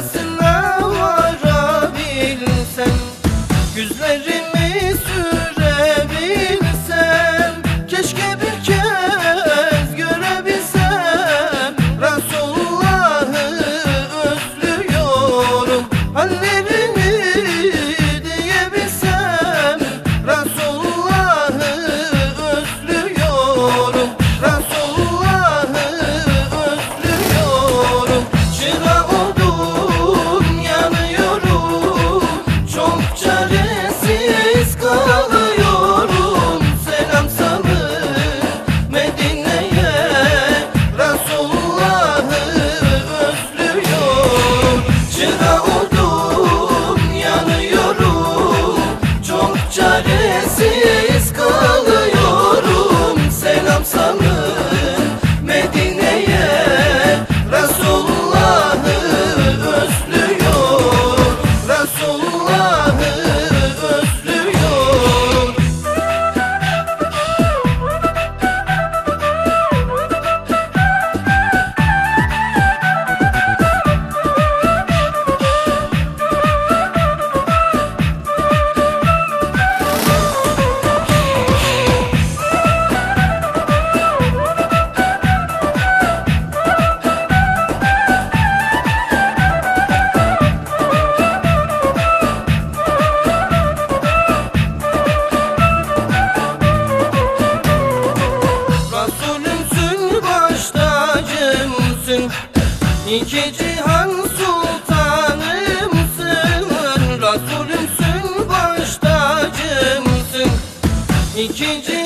Yarasına varabilsem Güzlerim İki cihan sultanımsın Resulümsün baş tacımsın İki cihan